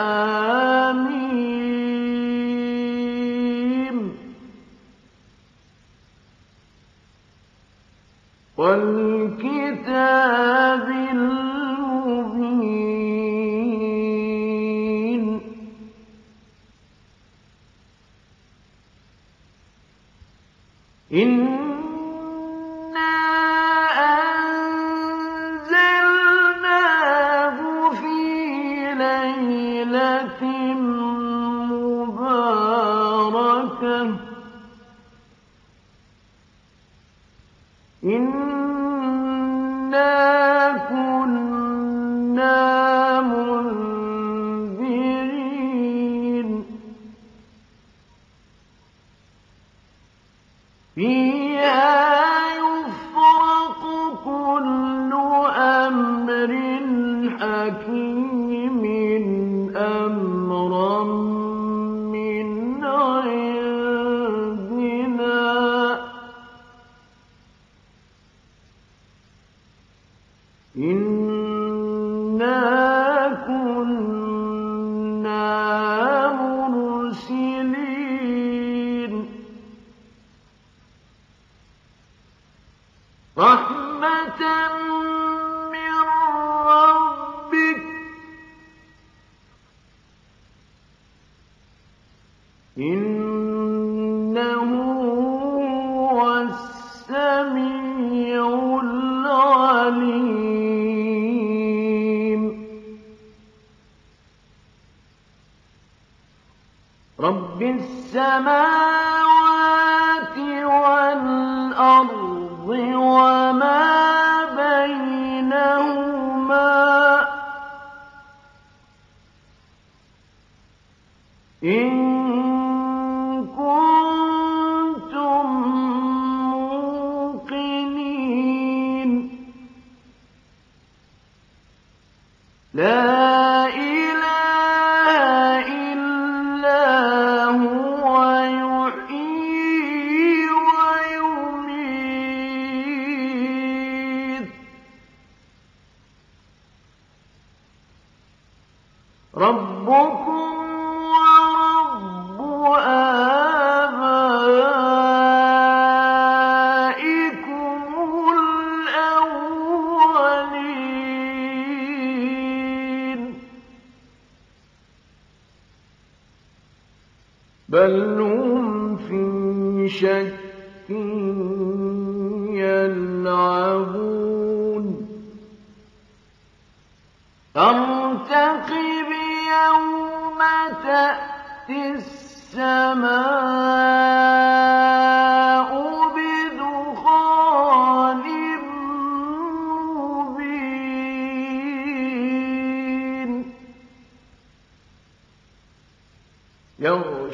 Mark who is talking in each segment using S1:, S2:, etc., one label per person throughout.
S1: آمين. إن ربكم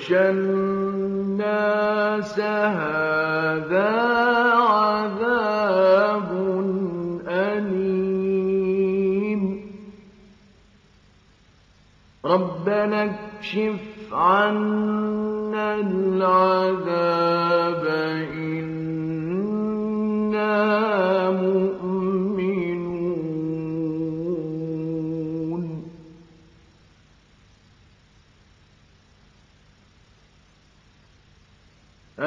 S1: يخشى الناس هذا عذاب أليم. ربنا اكشف عنا العذاب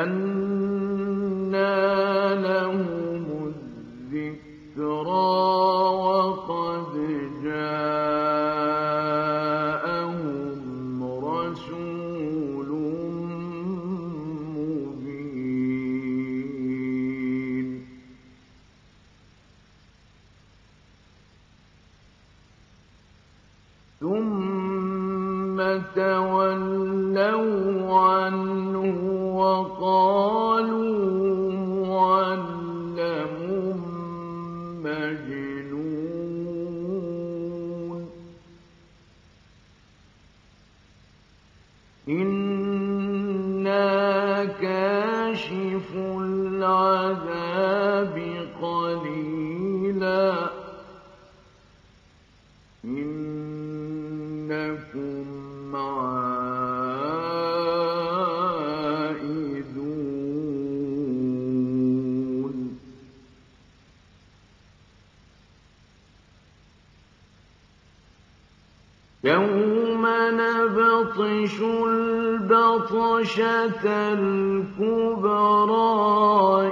S1: أنا لهم الذكرى وقد جاءهم رسول مبين ثم تولوا عنه وقالوا يوم نبطش البطشة الكبرى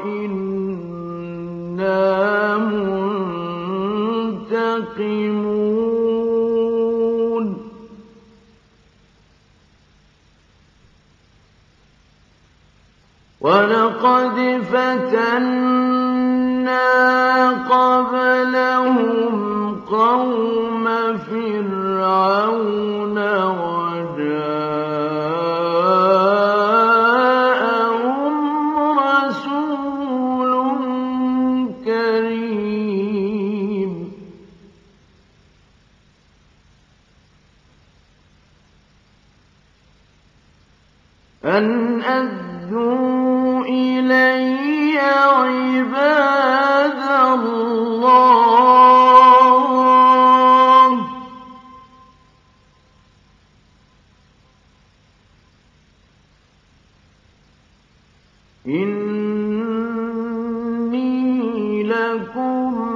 S1: إنا منتقمون ولقد فتنا قبلهم قوم فرعون وجاء لكم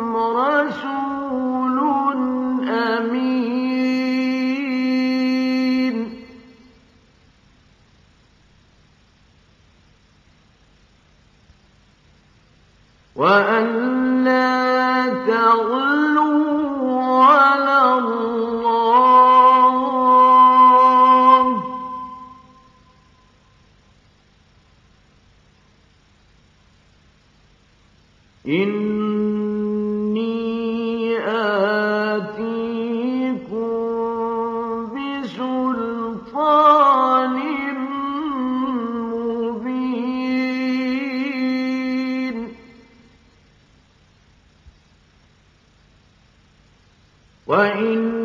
S1: وإن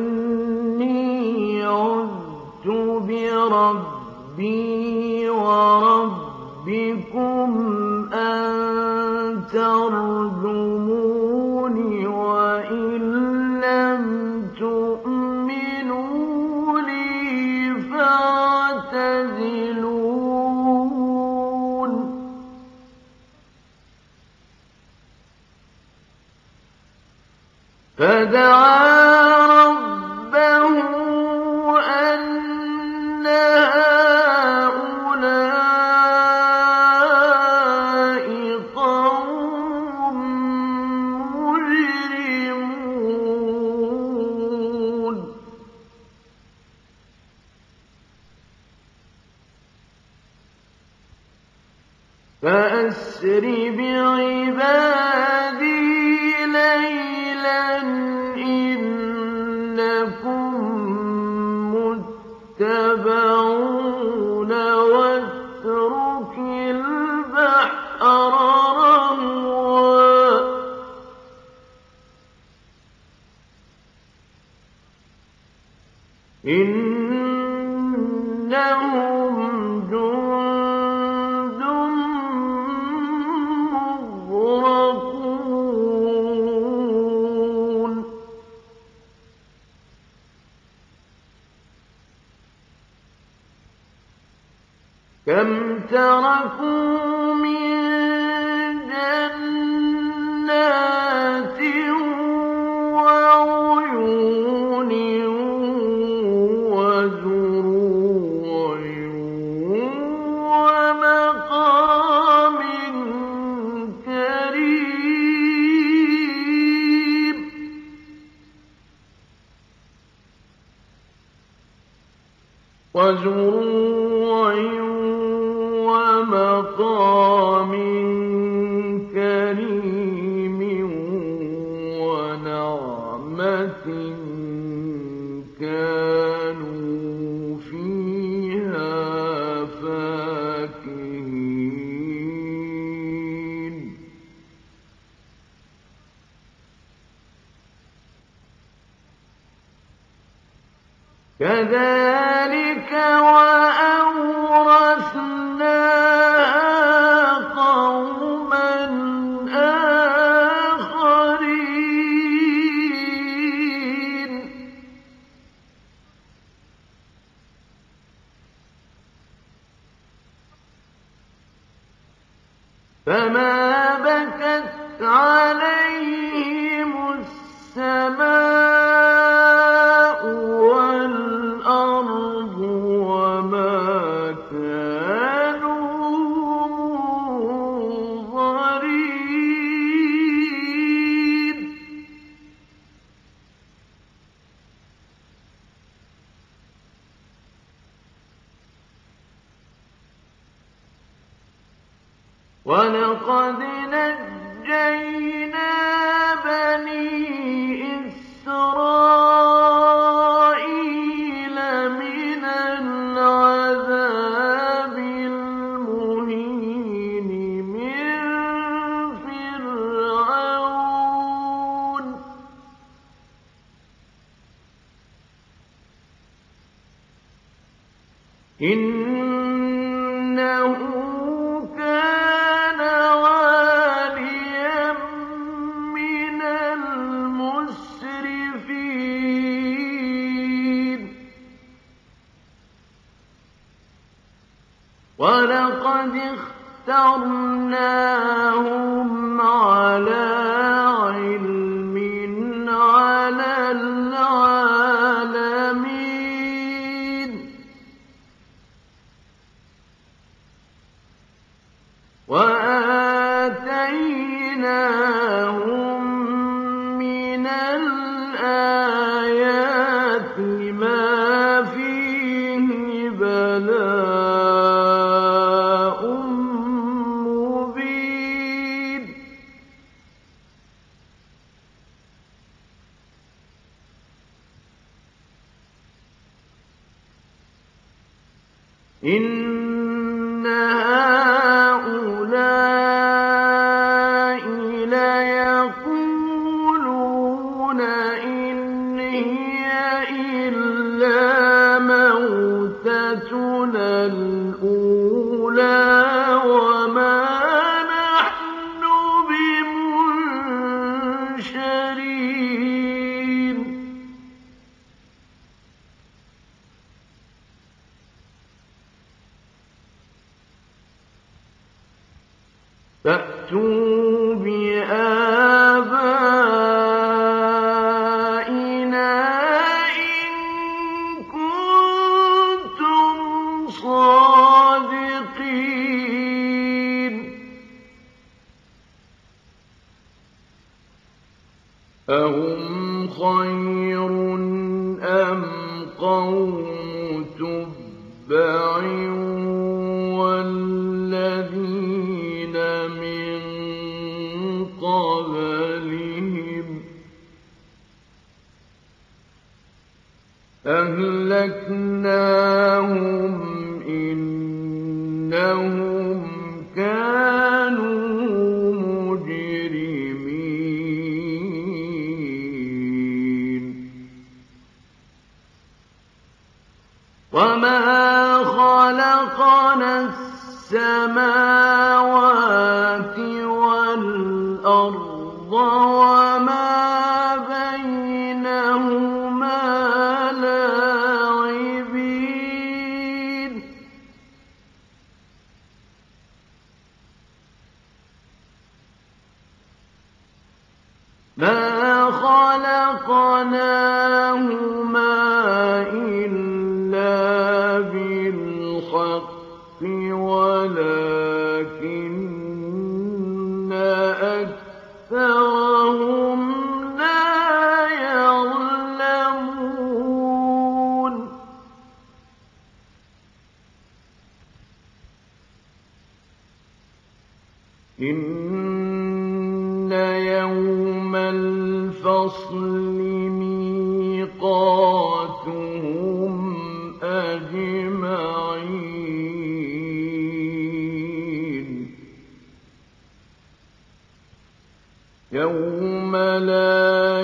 S1: فدعا كذلك قوما آخرين فما بكت ولقد اخترناهم على علم إِنَّا فأتوا بآية أهلكناهم إنهم كانوا مجرمين وما خلقنا السماء ما يوم الفصل ميقاتهم أجمعين لا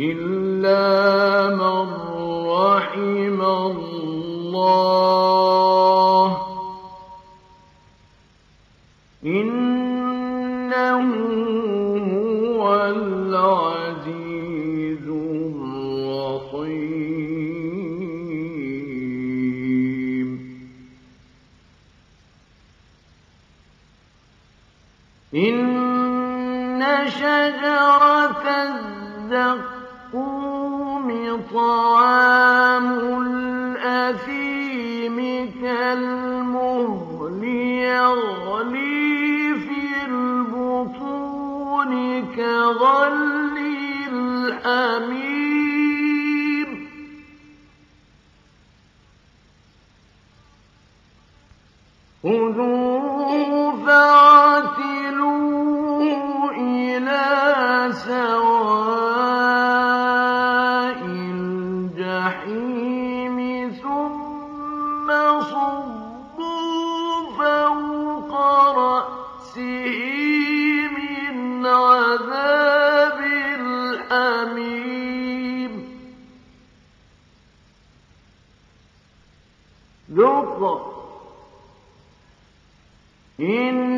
S1: إلا من رحم الله كلا حميم ذق إن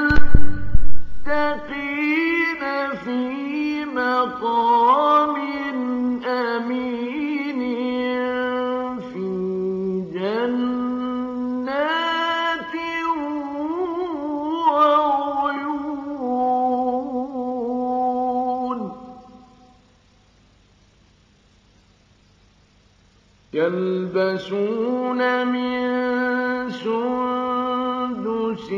S1: يلبسون من سندس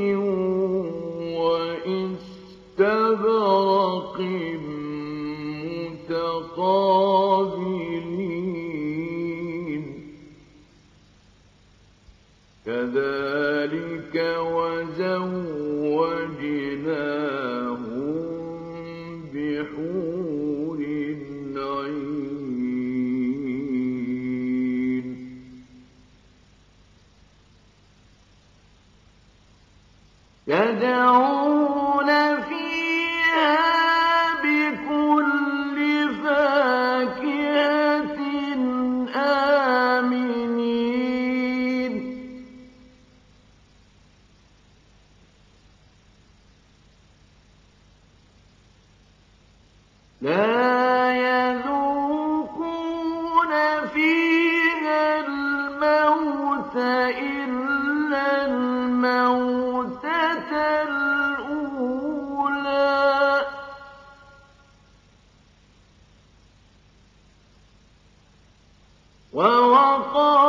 S1: واستبرق متقابلين. كذلك تَرْجِعُونَ ووقع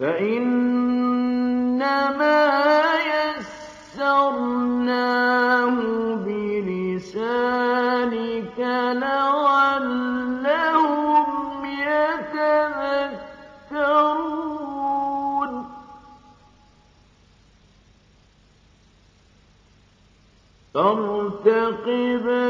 S1: فإنما يسرناه بلسانك لعلهم يتذكرون. فارتقب